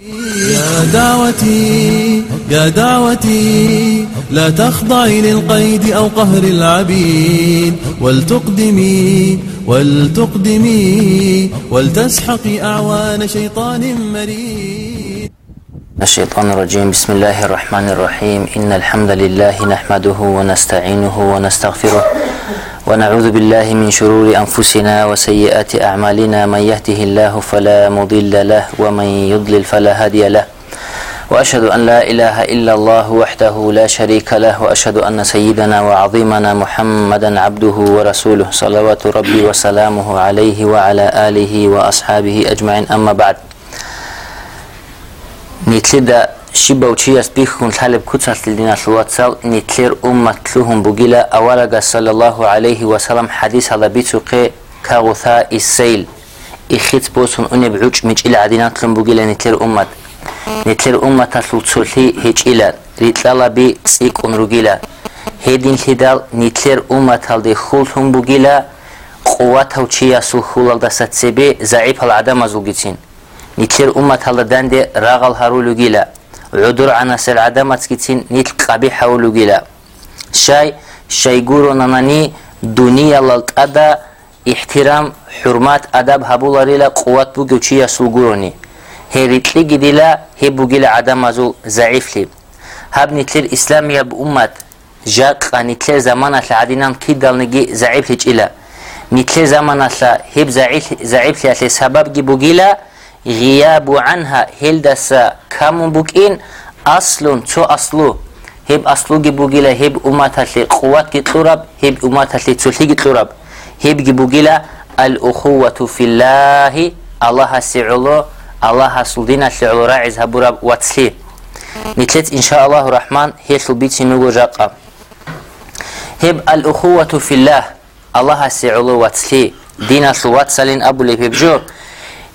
يا دعوتي يا دعوتي لا تخضعي للقيد أو قهر العبيد. ولتقدمي ولتقدمي ولتسحقي أعوان شيطان مريد. الشيطان الرجيم بسم الله الرحمن الرحيم. إن الحمد لله نحمده ونستعينه ونستغفره ونعوذ بالله من شرور أنفسنا وسيئات أعمالنا. من يهده الله فلا مضل له ومن يضلل فلا هادي له. وأشهد أن لا إله إلا الله وحده لا شريك له وأشهد أن سيدنا وعظيمنا محمدا عبده ورسوله. صلوات ربي وسلامه عليه وعلى آله وأصحابه أجمعين. أما بعد نتلد شبا وشياس بيخون تحلب كتسات لدينا الواتسال نتلر أمة لهم بقيلة أولا صلى الله عليه وسلم حديث على بيتوقي كغثاء السيل إخيت بوسون أني بعوش مج إلى عدينات لهم بقيلة نتلر أمة نتلر أمة تسلسلي هيج إلى ريتلالا بي تسيك أنرقيلة هيدين لدال نتلر أمة تالدي خولهم بقيلة قوات وشياس الخول دست سبي زعيب العدم أزلقتين نتلر أمة تالدي داندي راغل هارولو قيلة უდურანა სალადამაცკიცინ ნიტ ყაბიჰა ულუგილა შაი შაიგურონანანი დუნიალალტადა иҳтирам ҳурмат адаб ҳабуларила қувват бугучия сулгурони ҳеритли гидила ҳебугила адамазул заифли ҳабнитлир исламия буммат жаққа нитлер заманатла адинам кидалниги заифли чила нитлер заманатла ҳеб заифли атле сабабги бугила العدينان كيدال نجي ضعيف لجيلا نتلر زمان هب ضعيف ضعيف لي سبب جي بوجلا غياب عنها هل دس كم بوكين أصل شو أصله هب أصله جبوجيلا هب أمات اللي قوات جتلورب هب أمات اللي تسلي جتلورب هب جبوجيلا الأخوة في الله الله سعلو الله سلدينا سعلو راعز هبورب واتسلي نتلت إن شاء الله الرحمن هي سلبيت نوجو جاقا هب الأخوة في الله الله سعلو واتسلي دينا سلوات سالين أبو اللي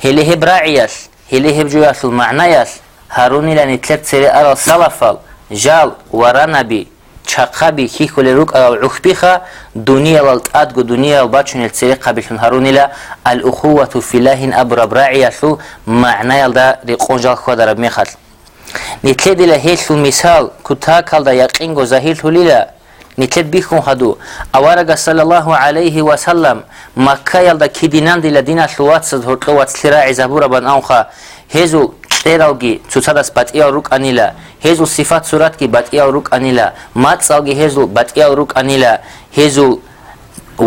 Hilihib ra'iyas, hilihib juyafil ma'nayas, Harun ilani tlepseri aral salafal, jal, waranabi, чақаби хикули рук ал ухбиха дуниялал тадгу дуниялал бачунил цери қабихун харунила ал ухувату филахин абраб раъиясу маънаялда риқонжал хуадараб мехат нитледила хечсу мисал кутакалда яқингу захир хулила ничед бихун хаду аварага саллаллаху алайҳи васаллам макка ялда кидинандила динашлуатсад ҳуртлувацлира изабурабан анха ҳезу წერალგი ცუცადას ბატიალ რუკანილა ჰეზუ სიფათ სურათგი ბატიალ რუკანილა მაწალგი ჰეზუ ბატიალ რუკანილა ჰეზუ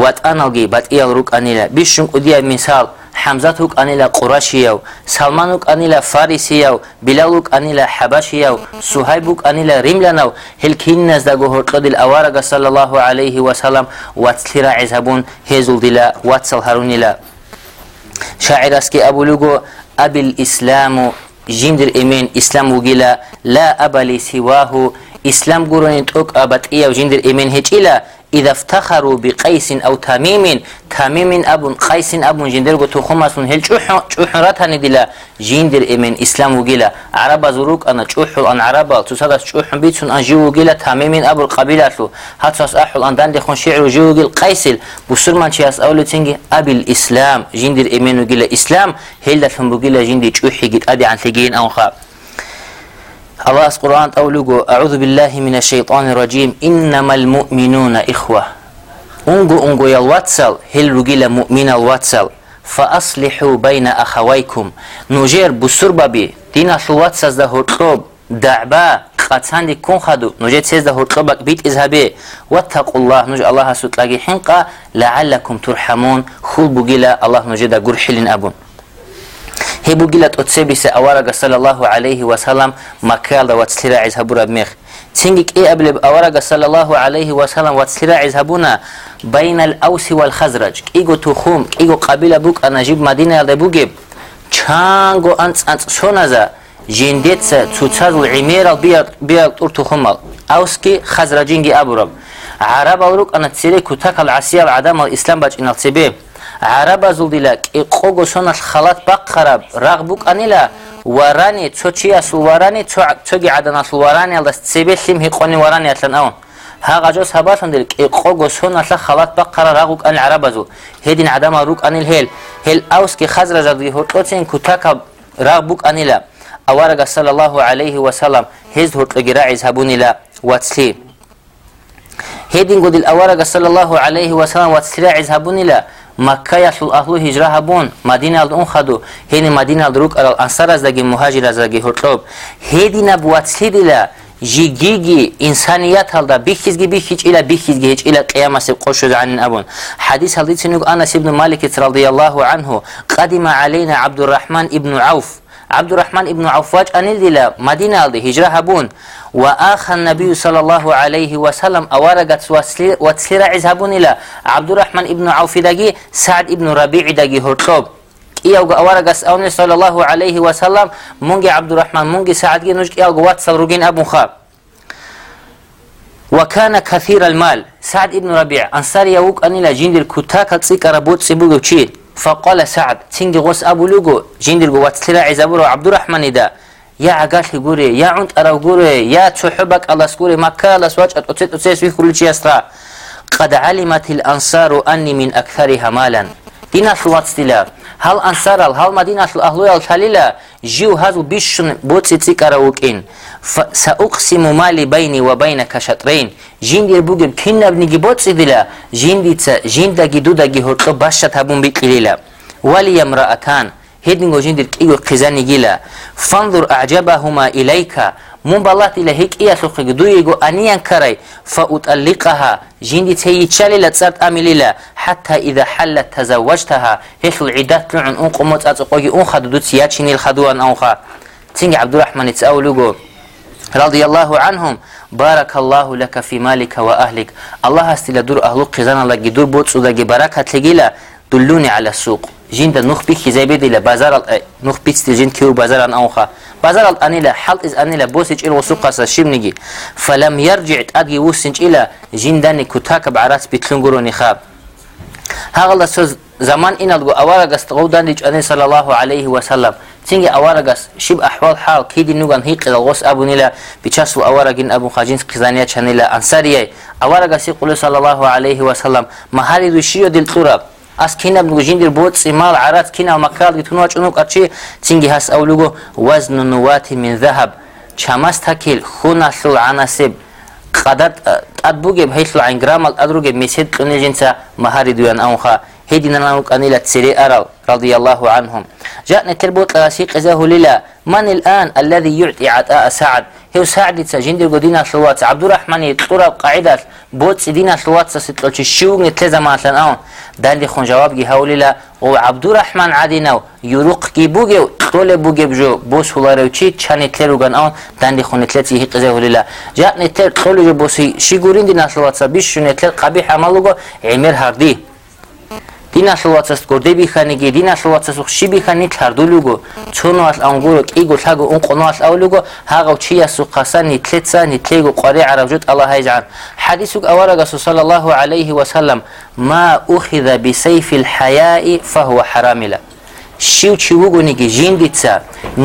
ვატანალგი ბატიალ რუკანილა ბიშუნ უდია მისალ روك أنيلا باتئيا روك أنيلا فارسيو بلالوك أنيلا حبشيو سهيبوك أنيلا رملانو هل كين نزدقو هرقد الأوارق صلى الله عليه وسلم واتسلرا عزهبون هزول دلا واتسل هرونيلا شاعر اسكي أبو لغو أبي الإسلام جندر إمين إسلام وقلا لا أبا لي سواه إسلام قرون توك أبت إيا وجندر إمين هج إلا إذا افتخروا بقيس أو تميم تميم أبو قيس أبو جندر قلت خمسون هل چوح راتني دلا جندر إمن إسلام وقيلا عرب زروك أنا چوح أن عرب تصدق چوح بيتون أن جو وقيلا تميم أبو القبيلة له حتى أحل أن دان دخون شعر جو وقيل قيس بسر من شيء أسأل تنجي أبي الإسلام جندر إمن وقيلا إسلام هل دفن وقيلا جندر چوح قد أدي عن ثقين أو خاب الله القرآن أولوغو أعوذ بالله من الشيطان الرجيم إنما المؤمنون إخوة أنغو أنغو يالواتسل هل رجل مؤمن الواتسل فأصلحوا بين أخويكم نجير بسربة بي دين الواتسل ده هرطوب دعبا قاتسان دي كون خدو نجير تسيز ده هرطوبك بيت إذهبي واتقوا الله نجي الله ستلاقي حنقا لعلكم ترحمون خل بقيلا الله نجير ده قرحلين أبون هبو جلت أتسبس أورق صلى الله عليه وسلم مكال واتسلرا عزهبورا بمخ تنجك إيه قبل أورق صلى الله عليه وسلم واتسلرا عزهبونا بين الأوس والخزرج إيجو تخوم إيجو قبيلة بوك أنا جيب مدينة يلدي بوجيب أنت أنت سونزا جندت تتصاد العميرة بيا بيا تخمل أوسكي خزرجينجي أبورب عرب أوروك أنا تسيري كتاك العسير عدم الإسلام باج إن التبيه عرب زلدلا قوغو سونال خلات بقرب رغبوك انيلا وراني تشوچي اسو وراني تشوغي عدن اسو وراني الدس تسيبلم هيقوني وراني اتلن اون هاغا جوس هباسن دل قوغو سونال خلات بقرا رغوك ان عرب زو هيدين عدم روك ان الهيل هيل اوس كي خزر زدي هوتوتين كوتاكا رغبوك انيلا аварага саллаллаҳу алайҳи васалам ҳез ҳуртлуги раъиз ҳабунила вацли ҳедин гудил аварага саллаллаҳу алайҳи مکه یصل اهل هجره هبون مدینه ال اون خدو هین مدینه ال روک ال انصار از دگی مهاجر از دگی هرطوب هیدی نبوت سیدیلا жигиги инсаният ҳалда бихизги бих ҳеҷ ила бихизги ҳеҷ ила қиямаси қошуд ан абун ҳадис ҳалдицинуг анас ибну малик радиллаҳу анҳу қадима алайна абдурахман ибну ауф عبد الرحمن ابن عفاج أنيل ديلا مدينة الدي هجرة هبون وآخ النبي صلى الله عليه وسلم أوارقت وتسير عز هبون إلى عبد الرحمن ابن عوف دقي سعد ابن ربيع دقي هرتوب. iyawga awaragaas awne sallallahu alayhi wa sallam mungi abdurrahman mungi saadgi nujk iyawga watsal روجين أبو خاب. وكان كثير المال. سعد ابن ربيع أنصار يوك اني لا جند الكوتاك تصيك ربوت سيبوغو تشيد. فقال سعد تنجي غوس أبو لغو جندل قوات تلا عزابورو عبد الرحمن دا. يا عقاش قوري يا عند أراو قوري يا تحبك الله سكوري كان الله سواج أتوتيت كل شيء يسرا قد علمت الأنصار أني من أكثرها مالا. دينا الواتس تلا هل أنصار هل مدينة الأهلوية الخليلة جيو هذو بيشن بوتسي تيكارا وكين سأقسم مالي بيني وبينك شطرين جين دير بوغم كنا بنيجي بوتسي ديلا جين ديتسا جين داگي دو داگي هرطو باشت هبون بيكليلا ولي امرأتان هيدن جوجين دير كيو قزان جيلا. فانظر أعجبهما إليك من بالات إلى هيك إيا خلق دويغو أنيان كري فأطلقها. جين تهي تشالي لتصارت أمليلا حتى إذا حلت تزوجتها. هيك العدات تلعن أن قمت أتقوغي أن خددو تياتشيني الخدوان أنخا تنجي عبد الرحمن تسأولوغو رضي الله عنهم. بارك الله لك في مالك وأهلك. الله استلدور أهلو قزان لك دور بوتسو دقي بركة لقيلا. دلوني على السوق. jin da nuh bik hizay bedile bazar al nuh bik stil jin kiu bazar an anha bazar al anila hal iz anila bosic il wasuqasa shimnigi falam yarji' adgi wusinch ila jin dani kutaka barat bitlunguru ni khab hagala söz zaman inalgu avaragas tqawdandic ane sallallahu alayhi wa sallam tingi avaragas shib ahwal hal kidi nugan hiqil gos abunila bichasu avaragin abu khajin qizaniya chanila ansariye avaragas qulu sallallahu alayhi wa sallam mahali dushiyo dil turab ас кина бугужиндир боци мал арат кина макал гитуну ачунук арчи цинги хас авлуго вазну нувати мин заҳаб чамас такил хунаслу анасиб қадат тадбугеб хеслу айн грамал адругеб месед тунежинца маҳари дуян аунха هدينا أنيلة سري أرل رضي الله عنهم جاءنا تربوت لاسيق إذا للا من الآن الذي يعطي عطاء سعد ჰევ საადიცა ჯინდირგო დინას ლუაც აბდურაჰმანი ტურაბ ყაიდას ბოც დინას ლუაც სიტლოჩი შიუგნი თეზამასლან აუ დალი ხონ ჯავაბ გი ჰაულილა ო აბდურაჰმან ადინავ იურუკ კი ბუგე ტოლე ბუგე ბჟო ბოს ჰულარევჩი ჩანი თერუგან აუ დალი ხონ თლეცი ჰიყზე ჰულილა ჯატნი თერ ტოლე ბოსი შიგურინ დინას ლუაცა ბიშუნე თერ ყაბი ჰამალუგო ემერ ჰარდი. დინაშლოვაცას გორდებიხანიგი დინაშლოვაცას ხშიბიხანი ჩარდულუგო ჩონოას ანგურო კიგო ჩაგო უნყონოას აულუგო ჰაღავ ჩიასუ ხასანი თლეცანი თლეგო ყარი არავჯუტ ალაჰაიჯან ჰადისუკ ავარაგასუ სალალაჰუ ალაიჰი ვასალამ მა უხიდა ბისეიფილ ჰაიაი ფაჰუა ჰარამილა შივ ჩივუგუნიგი ჟინდიცა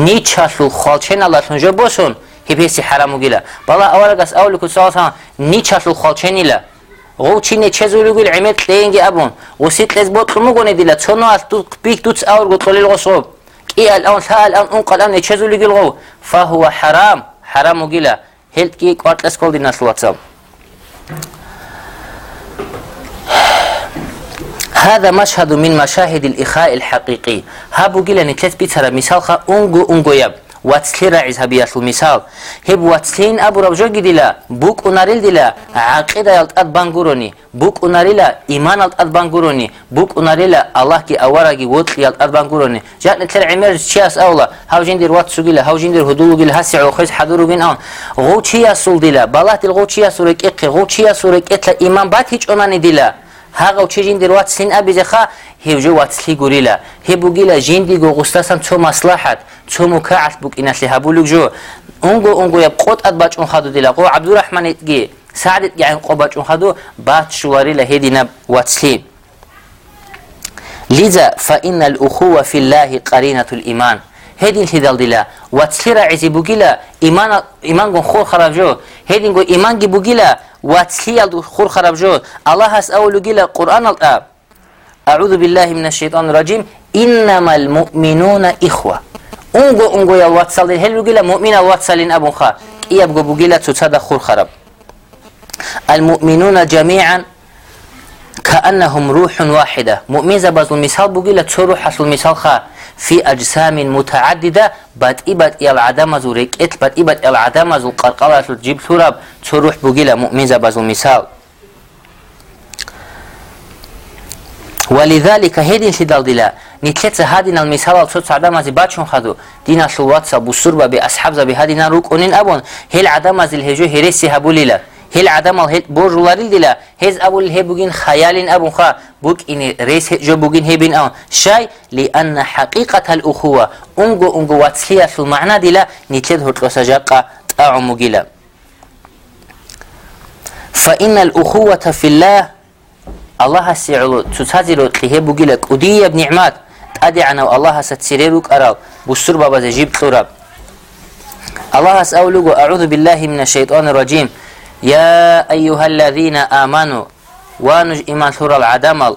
ნიჩაშულ ხალჩენალათუნ ჟობოსონ ჰიფესი ჰარამუგილა ბალა ავარაგას აულუკუ სალასა ნიჩაშულ ხალჩენილა غوچینه چه زولوگل عمت لینگی ابون وسيت لز بوت خمو گونه دیلا چونو از تو بیک دوت اور گو طلیل غصوب کی الان ثا الان اون قلان چه زولوگل غو فهو حرام حرام وگیلا هلت کی قارت لس کول دینا سلواتسام هذا مشهد من مشاهد الإخاء الحقيقي هابو جيلا نتلت بيتر مثال خا أونجو أونجو يب واتسليرا عز هبياسو مثال هب واتسلين أبو ربجو جدلا بوك أناريل دلا عقيدة يلتقات بانغوروني بوك أناريلا إيمان يلتقات بانغوروني بوك أناريلا الله كي أوراغي وطل يلتقات بانغوروني جاء نتلر عمر شياس أولا هاو جندر واتسو جلا هاو جندر هدولو جلا هسي عوخيز حدورو بين آن غو چياسول دلا بالات الغو چياسورك إقي غو چياسورك إتلا إيمان بات هيج أناني دلا ҳага учи жиндир вацлин абизеха ҳивҷу вацли гурила ҳибугила жинди гуғустасан цу маслаҳат цу мукаат букинасли ҳабулукҷу унгу унгуяб қотъат бачъунхаду дилагу абдурахманитги саъдитги айнқо бачъунхаду баъдшуварила ҳединаб вацли лиза фаинна алухува фи ллаҳи қаринату лиман هدين هدال دلا واتسيرا عزي بوغيلا إيمان إيمان غن خور خرابجو هدين غو إيمان جي بوغيلا واتسيال خور خرابجو الله هس أولو جيلا قرآن الأب آه. أعوذ بالله من الشيطان الرجيم إنما المؤمنون إخوة. أنغو أنغو يا واتسالين هل جيلا مؤمن واتسالين أبو خا إيه بغو بوغيلا تتسادا خور خراب؟ المؤمنون جميعا كأنهم روح واحدة. مؤمن زباز المثال بوغيلا تسو روح حصل مثال خا في أجسام متعددة. بات إبات العدم زوريك إت بات إبات العدم زو قرقلة الجيب ثراب تشوروح بقيلة مؤمن زباز المثال ولذلك هيدين شدال دلا نتلت هادين المثال الصوت عدم از باتشون خدو. دين الوات سبوسور بأصحاب زبي هادين روك أنين أبون. هل عدم از الهجو هرسي هبوليلا هل عدم الهل بورجولاريل دلا هز أول هي بوجين خيال أبو خا بوك إن ريس هي بين أون. شاي لأن حقيقة الأخوة. أنجو أنجو واتسليا في المعنى دلا. نتلد هو سجاقة تاعو مجيلا. فإن الأخوة في الله. الله سيعلو تتازلو تليه بوجيلا. كودية بنعمات تأدي عنه الله ستسيريروك أراو بسر بابا جيب تلوراب الله أسألو أعوذ بالله من الشيطان الرجيم. يا أيها الذين آمنوا ونج إيمان ثور العدمل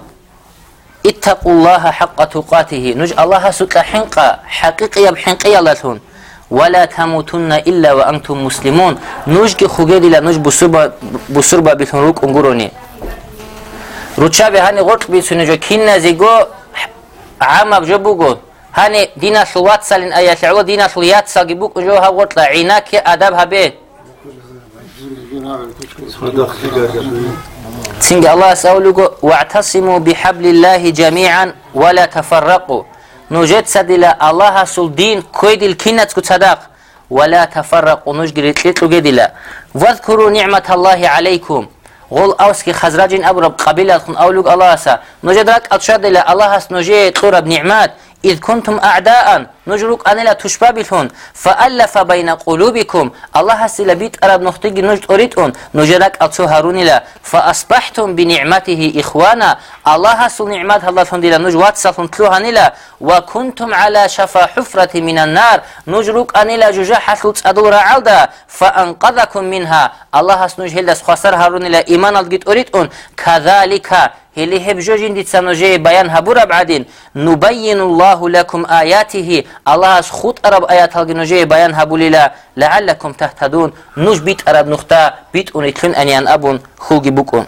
اتقوا الله حق تقاته. نج الله سك حنقة حقيقية بحنقية لتون ولا تموتن إلا وأنتم مسلمون. نج خجل لا نج بسربة بسربة بثنروك أنقروني. رتشابه هني غرق بيسونجو كنا زيجو عام بجبوجو هني دينا سلوات سالين آيات العلو دينا سليات ساقبوك جو ها غرق عيناك أدب هبه الله سأولوكو واعتصموا بحبل الله جميعا ولا تفرقوا نوجد سدلا الله سل دين كويد الكينة تصدق ولا تفرقوا نجد لتلتلو جدلا واذكروا نعمة الله عليكم غول أوسكي خزراجين أبرب قبيلة أولوك الله سا نوجد رك أتشاد الله نوجد طرب نعمات إذ كنتم أعداء. نجلوك أنا لا تشبابلون فألف بين قلوبكم. الله سلا بيت أرب نختيج نجد أريدون. نجلك أتو هارون لا فأصبحتم بنعمته إخوانا. الله سل نعمات الله تندلا نجوات سلطن تلوها نلا وكنتم على شفا حفرة من النار. نجلوك أنا لا جوجا حسلت أدور عالدا فأنقذكم منها. الله سنجهل دس خسر هارون لا إيمان الجد أريدون. كذلك هلی هب جوجین دیت سنوجه بیان هبور بعدين نبين الله لكم آياته. الله از خود عرب آيات هلگی نوجه بیان هبولیلا لعلكم تهتدون. نوج بيت عرب نختا. بيت اونيتلون أنيان أبون. خوگي بكون.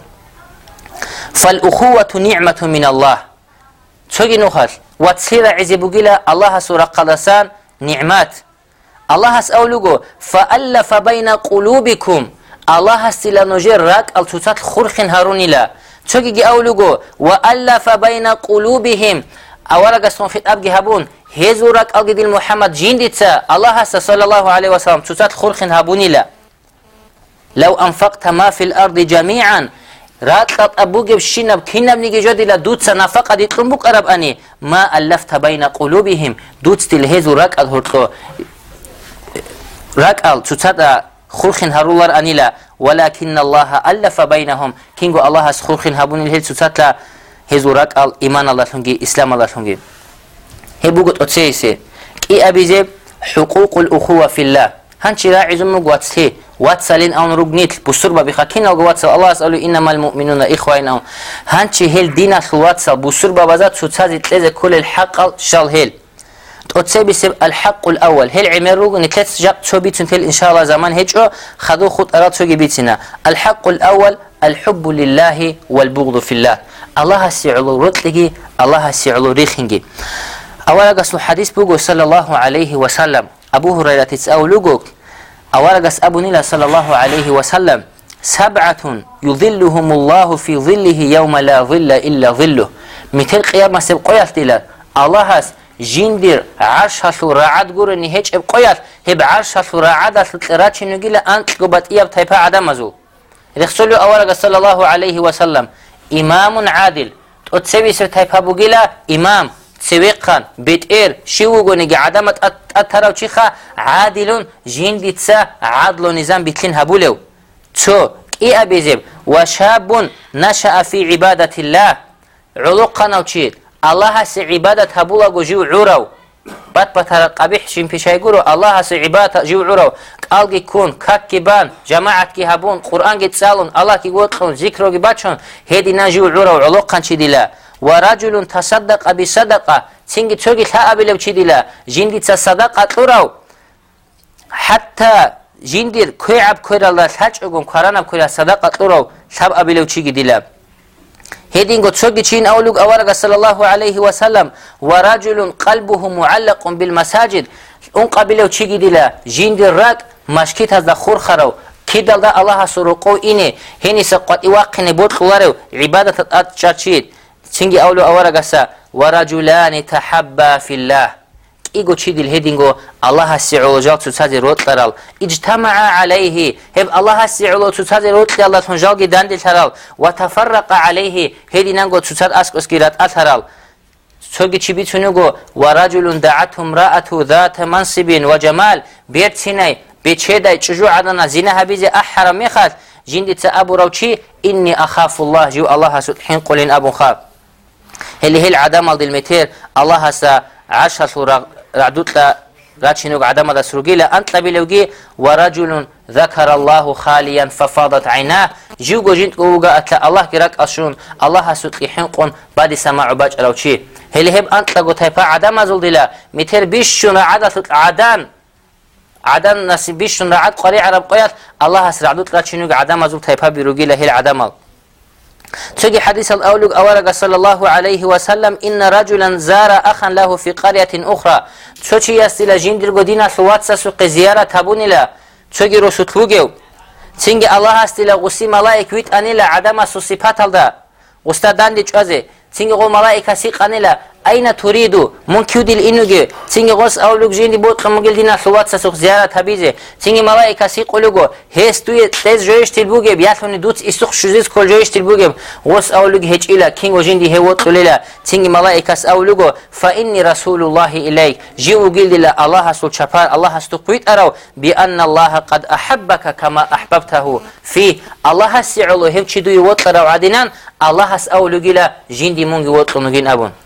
فالأخوة نعمة من الله. تشوغي نوخال واتسير عزي بوغيلا الله سورة قدسان. نعمات. الله سأولوغو فألف بين قلوبكم. الله سيلا نوجه راك التوتات خرخن هاروني لا چۆکێکی ئەو لوگۆ و ئەلفە بینە قلوبهم گەستۆن خطاب هەبوون هێز و ڕک ئەڵگی دیل محەممەد جین دیچە الله صلى الله عليه وسلم چوچات خورخین هەبوونی لە لو أنفقت ما في الأرض جميعا راتلت أبوك بشينب كينب نيجي جدي لدوتس نفقة دي تلمبك أرب أني ما ألفت بين قلوبهم. دوتس تلهيز رك الهرطو رك آل تسات أنيلا. ولكن الله ألف بينهم. كينغو الله خلخن هبون الهل سوتاتلا هزورك الإيمان الله لنجي إسلام الله لنجي هبوغت أتسيسي. كي أبيزي حقوق الأخوة في الله. هنشي راعي زمك واتسي واتسالين أو نرقنيت بسربة بخاكين أو واتسال الله أسألو إنما المؤمنون إخوين أو هنشي هل دينا الواتسال بسربة بذات سوتازي تلزي كل الحق شال هل تقصي بسب الحق الأول. هل عمرو نتلت جاب شو بيتن تل إن شاء الله زمان هجو خذوا خط أراد شو بيتنا الحق الأول الحب لله والبغض في الله. الله سيعلو رتلقي الله سيعلو ريخنجي أولا قصل حديث بوغو صلى الله عليه وسلم. أبو هريرة تسأولوغو أولا قص أبو نيلا صلى الله عليه وسلم. سبعة يظلهم الله في ظله يوم لا ظل إلا ظله. مثل قيامة سبقية الله هس جندير عرش هسوراعد قرني هيك ابقيات هب عرش هسوراعد هسلترات شنقيلة أنت قبط إياب تايبا عدمزو رخصلو أولغ صلى الله عليه وسلم إمام عادل. تسوي سر تايبا بقيلة إمام. سويقان بتئر شيوغوني عدمت أترو تشيخا عادل جندي تسا عادل نظام بتلين هبولو تو إيه أبيزيب وشاب نشأ في عبادة الله. علوقنا وشيت аллаҳ аси ибадат ҳабулаго жив ӯрав бад патара қабиҳ шинпишайгуро аллаҳ аси ибадат жив ӯрав алги кун какки бан ҷамаатки ҳабун қуръанги цалун аллаҳки гӯқун зикроги бачон ҳедина жив ӯрав олоққан чидила ва раҷулун тасаддақа бисадақа цинги цӯги лаъабилев чидила жиндица садақа тӯрав ҳатта жиндир кӯйаб кӯйрала лачъугум каранаб кӯйра садақа тӯрав лабъабилев чигидила чиги дила هدينغو تشوغي تشين أولوغ أورغ صلى الله عليه وسلم ورجل قلبه معلق بالمساجد اون قبيله چيگي ديلا جين دي راك مشكيت هذا خور خرو كيدل دا الله سرقو إني هني سقط إواقني بوت خلارو عبادة أتشارشيد تشينغي иго чидил хединго аллаха сиулжал цуцади ротларал иджтамаа алайҳи хеб аллаха сиуло цуцади ротли алла тунжалги дандилтарал ва тафаррақа алайҳи хединанго цуцад аскоски ратъатарал соги чи бицунуго ва раҷулун даъатҳу мраату дата мансибин ва ҷамал берцинай бечедай чужу адана зина ҳабизи аҳҳара мехад жиндица абуравчи инни ахафуллаҳ ҷив аллаҳа судҳин қулин абунха ҳели ҳел адамал дилметер аллаҳаса ашасу هلی هل عدم الدل متر الله هست عشر رعدوت لا راتشنوك عدم هذا سرقيلة أنت بلوغي ورجل ذكر الله خاليا ففاضت عيناه. جوجو جنت قوغا أتلا الله كراك أشون. الله هسوت يحنقون بعد سماع باج ألوشي. هل هب أنت لغو تيفا عدم أزول دلا متر بيشون عدن عدن نسي بيشون رعد قري عرب قيات. الله هسر عدود راتشنوك عدم أزول تيفا بروغي لهل عدم تجي حديث الأولوك أورق صلى الله عليه وسلم إن رجلا زار أخا له في قرية أخرى تشي يستيلا جندر قدينا ثواتسا سوق زيارة تابوني لا تجي رسوتلوغيو تنجي الله استيلا غسي ملايك ويت أنيلا عدم سوسيبات الدا غستا داندي چوزي تنجي غو ملايكا سيق أنيلا أين تريد؟ من كيودي الإنوغي تنجي غوس أولوك جيندي بوت قمقل دينا ثواتسا سوق زيارة تابيزي تنجي ملايكا سيق أولوغو هيس توي تيز جويش تلبوغي بياتوني دوت إسوق شوزيز كل جويش تلبوغي غوس أولوك هيج إلا كينغو جيندي هيوت تليلا تنجي ملايكا أولوغو فإني رسول الله إليك. جيو قيل لا الله سول شفار الله استقويت أرو بأن الله قد أحبك كما أحببته. في الله سيعلو چي دوي وطلو عدنان الله أولوغي لا جيندي مونغي وطلو نغين أبون.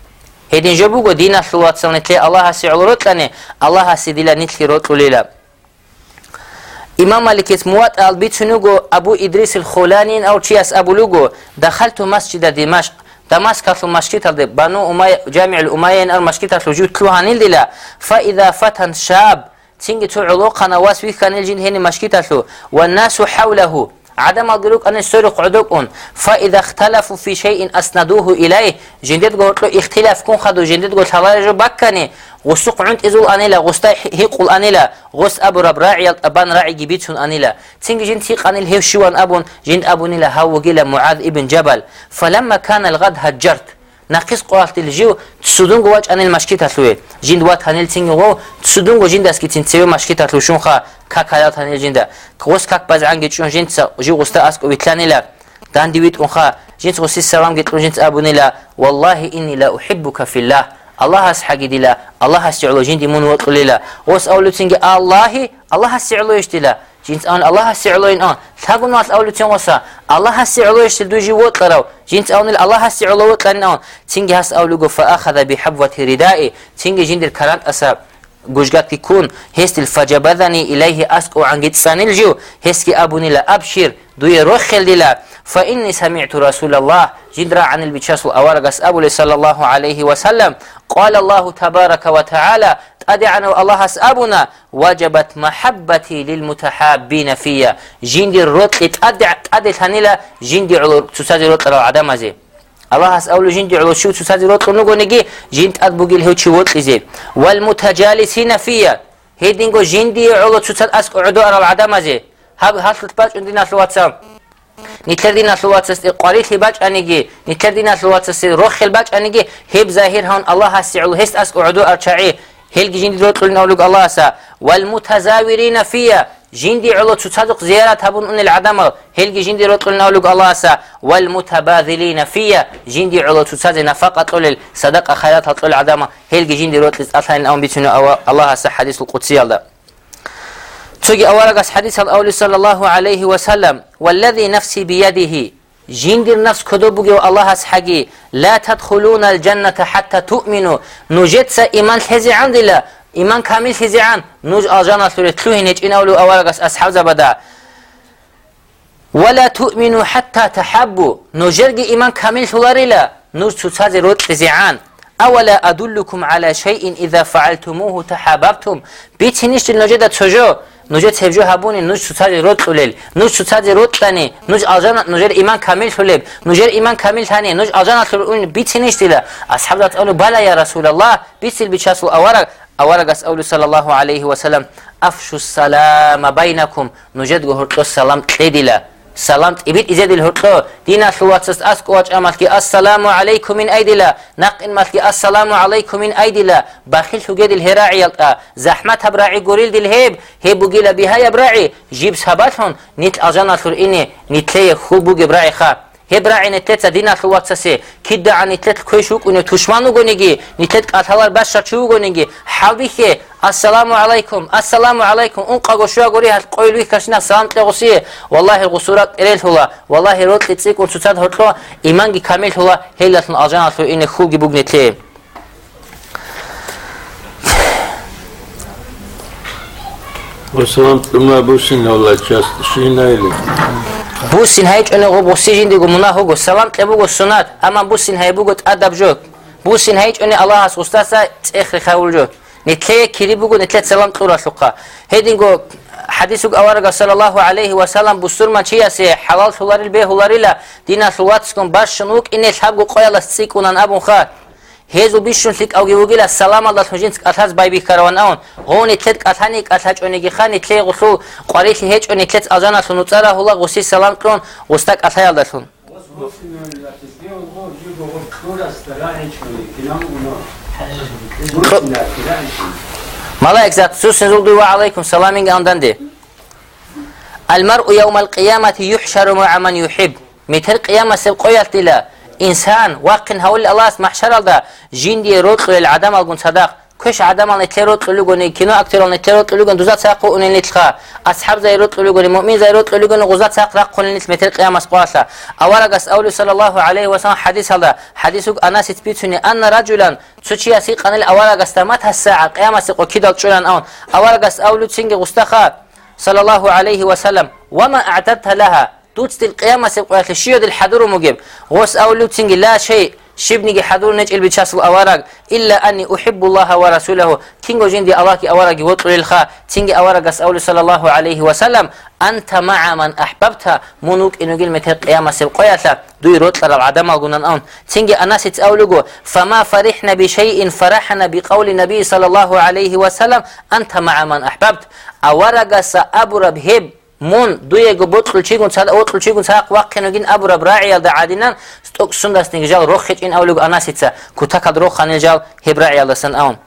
هدين جبوغو دينا سلوات سونتلي الله سيعلو رتلاني الله سيدلا نتلي رتلو ليلا إمام مالك موات البيتشنوغو أبو إدريس الخولانين أو تشياس أبو لوغو دخلت مسجد دمشق دمشق كاتلو مشكيت بنو أمي جامع الأميين المشكيت وجود تلوها نيل فإذا فتن شاب تينجي تو علوقا نواس ويكا نيل هني مشكيت والناس حوله عدم الدروك أن السرق عدوكن فإذا اختلفوا في شيء أسندوه إليه جندت قلت له اختلاف كون خدو. جندت قلت هلاجو بكني. غسوق عند إزول أنيلا غستا هيقول أنيلا. غس أبو رب راعي أبان راعي جبيتون أنيلا. تنجي جند هيق أنيل هيو شوان أبون. جند أبو نيلا هاو معاذ ابن جبل. فلما كان الغد هجرت. ناقص قوالت الجيو تسودون قواج أن المشكي تتلوي جند وات هنيل تنجي غو تسودون قو جند أسكي تنتسوي مشكي تتلو شون خا كاك هيات هنيل جند كوس كاك باز عنجي شون جند جي غستا أسكو ويتلاني لا دان ديويت أنخا جند غسي السلام قلت جند أبوني لا والله إني لا أحبك في الله الله أسحق دلا الله أسعلو جند من وطل لا وس أولو تنجي الله الله أسعلو يشتلا جنس آن الله اسعلو آن. تاغون ناس اولتن وسا الله اسعلو يشتل دوجي وطراو جنس ان الله اسعلو وطن آن. تنج هس اولغو فاخذ بحبوه ردائي تنج جندر كرانت اساب گوشگات کن هست الفجبذني إليه أسكو عن جتسان الجو هست كي أبوني لا أبشر دوي رخل دلا فإني سمعت رسول الله. جدرا عن البشاس الأورقس أبو صلى الله عليه وسلم. قال الله تبارك وتعالى أدعنا الله أسأبنا. وجبت محبتي للمتحابين فيا. جندي الرط اتأدع اتأدع تنيلا جندي علو تسازي رط عدم زي الله هس أولو جند علو شو تسازي روت قنوغو نجي جند أدبوغيل هو شووت إزي. والمتجالسين فيها هيدينغو جندي علو تساد أسك عدو أرى العدم أزي. هاب هات لتباج عندنا سلواتسام نتردينا سلواتس قريت باج أنيجي نتردينا سلواتس روخ الباج أنيجي هيب ظاهر هون الله هس علو هست أسك عدو أرشعي. هلجي جند روت قلنا الله سا. والمتزاورين فيها جندي علو تصدق زيارة هبون أن العدم. هلجي جندي رطلنا لك الله سا. والمتباذلين فيا. جندي علو تصدق نفقة طول صدقة خيرات طول العدم هلجي جندي رطل أطلعين أم بيتنا الله سا حديث القدسي الله. تجي أورقس حديث الأول صلى الله عليه وسلم. والذي نفسي بيده. جندي النفس كدوبوغي الله حقي لا تدخلون الجنة حتى تؤمنوا. نجدس إيمان الحزي عند الله إيمان كامل هزيعان نوج أجانا سورة تلوهنج إن أولو أورغس أصحاب زبدا. ولا تؤمنوا حتى تحبوا. نجرج إيمان كامل سولاريلا نوش تسازي روت تزيعان أولا أدلكم على شيء إذا فعلتموه تحاببتم. بيتنيش النجدة تسجو нуҷе цебҷу ҳабуни нуҷ сутади рот тулел нуҷ сутади рот тани нуҷ алжанат нуҷер иман камил тулеб нуҷер иман камил тани нуҷ алжанат тулеб ун бициниш дила асҳаб даталу бала я расулаллах бицил бичасул аварак аварак асъалу салаллаҳу алайҳи васалам афшу салама байнакум нуҷед гуҳурто салам тедила السلام تلدلا سلام. ابيت إزيد الهرطو دينا شواتس أسك واج امالكي السلام عليكم من ايدلا نق ان مالكي السلام عليكم من ايدلا بخيل شو قد الهراعي. زحمت براعي قريل دي الهيب هيبو قيل بها يبراعي جيب سباتهم نيت أجانا ثر إني. نيت خوبو براعي خا. hebra'ine tetsa dinakı vatsası kidda an itlet köşü kune tuşmanu gonigi nitlet katalar baş şaçu gonigi habihi assalamu alaikum assalamu alaikum un qagoşua gori hat qoylu kaşina salam tlegosi vallahi gusurat erel hula vallahi rot litsik un susat hotlo iman gi kamil hula helatun ajanatu ine khub gi bugnetli بو سینهای بو گوت ادب جو بو سینهای چونه الله اس استاسا اخر خول جو نتله کری بو نتله سلام طورا شقا هدینگو حديثك أورق صلى الله عليه وسلم بسر من شيء سي حلال شلار البيه هلاريلا دينا شلواتسكم باش شنوك إن الحب قويا لستيكونا أبو خار هزو بيشون لك أو جوجلا السلام الله تجين أتحز باي بيكروان أون هون تلت أتحنيك أتحج أنيجي خان تلي غسو قريش هيج أني تلت أزانا سنو ترى هلا غسي سلام كرون غستك أتحيال دشون ملاك ذات سوس نزول وعليكم سلامين عندن دي المرء يوم القيامة يحشر مع من يحب مثل قيامة سبقيت لا إنسان واقن هول الله اسمح شرل دا جين دي رود قل العدم الگون صدق. كش عدم ان اتلي رود قلو قوني كنو أكتر ان اتلي رود قلو قوني دوزات ساق قوني نتلقى اصحاب زي رود قلو قوني مؤمن زي رود قلو قوني غزات ساق راق قوني نتلقى متل قيام اسقواتا اولا قس اولي صلى الله عليه وسلم حديث هل دا حديثوك أنا ستبيتوني ان رجلا تشي اسي قنال اولا قس تمات هالساعة قيام اسقو كدال تشولان اون اولا قس اولي تشنغي غستخى صلى الله عليه وسلم. وما اعتدت لها. دوتست القيامة سبقات الشيود الحضور مجيب. غوس أولو تنجي لا شيء. شبني حضور نجل بتشاس الأوراق إلا أني أحب الله ورسوله. كينجو جندي الله كي أوراق وطل الخا. تنجي أوراق أسأول صلى الله عليه وسلم. أنت مع من أحببتها. منوك إنو جل متى سبق سبقياتا دوي رطل العدم الجنان أون. تنجي أناس تأولجو فما فرحنا بشيء فرحنا بقول النبي صلى الله عليه وسلم. أنت مع من أحببت. أوراق سأبرب هب. мун дуего ботқулчигун сада отқулчигун сақ ваққинугин абура брааия да адинан сток сундастин жал роххечин авлуг анасица кутакад рохханил жал хебрааия ласан аун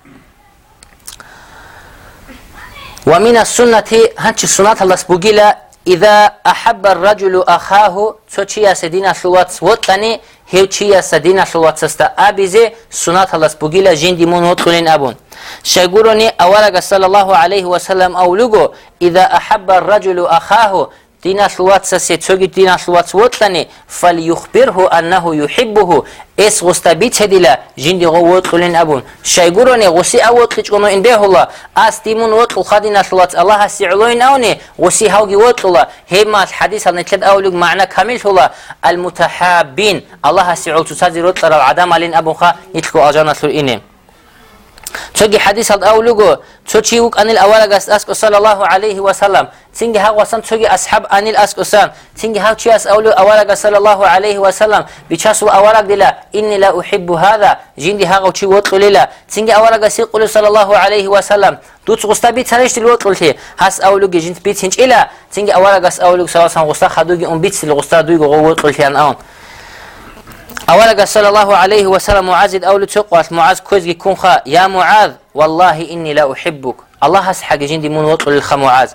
ومن السنة هنش سنة الله سبوغيلا إذا أحب الرجل أخاه تشيا سدينا شلوات وطني هيو تشيا سدينا شلوات سستا أبيزي سنة الله سبوغيلا جندي من وطلين أبون شايقولوني أولا صلى الله عليه وسلم أولوغو إذا أحب الرجل أخاه დინაშლუат сасе чоги динашлуатсуотлани фалюхбирҳу аннаҳу юҳиббуҳу эс густа бичедила жиндиго вотқулин абун шайгурони гуси авотли чӀуноин беҳула ас димун вотӀул ха динашлуатс аллаҳа сиълоин авни гуси ҳавги вотӀула ҳеммас ҳадис ҳалнитлед авлюг маъна камилхула алмутаҳаббин аллаҳа сиъолчусази ротӀарал адам алин абун ха нитлку ажанаслур ини چوگی حدیث هد اولوگو چو چیوک انیل اول گست اسکو صلی الله علیه و سلم تینگی ها وسن اصحاب انیل اسکو سن تینگی ها اس اولو اول گست صلی الله علیه و سلم بیچاسو اول دیلا انی لا احب هذا جندی ها چی وط لیلا تینگی اول گست قول صلی الله علیه و سلم دوت غستا بي تريش الوقت قلتي هاس اولو جنت بيت هنج إلى تينجي اولا غس اولو سوا سان غستا خدوغي ام بيت الغستا دوغو غو قلتي ان اون أولا صلى الله عليه وسلم معاذ أول تقوى معاذ كوزي كونخا يا معاذ والله إني لا أحبك. الله هسحق جندي من وطل الخمعاذ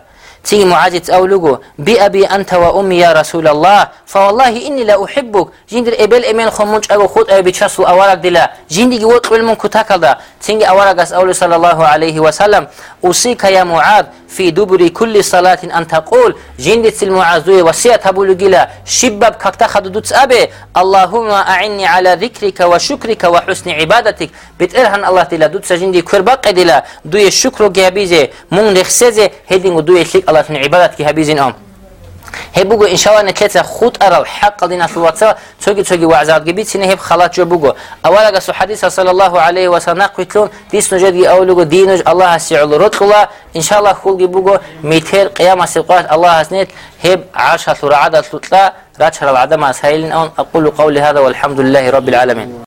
تيجي معاذ تأولوغو بأبي أنت وأمي يا رسول الله فوالله إني لا أحبك. جندر إبل إمين خمونج أغو خود أبي تشاسو أورق دلا. جندي وطل المنكو تاكل تيجي أورق أول صلى الله عليه وسلم. أوصيك يا معاذ. في دبر كل صلاة أن تقول جندت المعازوية وسيئة تبولو جلا شباب كاكتا خدودوت أبي اللهم أعني على ذكرك وشكرك وحسن عبادتك. بتئرهن الله تلا دوت سجندي كرباق دلا دوي الشكر جابيزي من رخسيزي هيدين دوي شليك الله في عبادتك هبيزين أم هب بوغو ان شاء الله نكتا خود ارى الحق دين الواتسا توجي توجي وعزات جبيت سنه هب خلاص جو بوغو اولا قصو حديث صلى الله عليه وسلم قلتلون ديس نجدي اولوغو دينج الله سيعل رتقلا ان شاء الله خلقي بوغو ميتير قيامة سيقات الله سنيت هب عاشا ثرعادة تطلع راتشر العدم اسهيلين أقول قولي هذا والحمد لله رب العالمين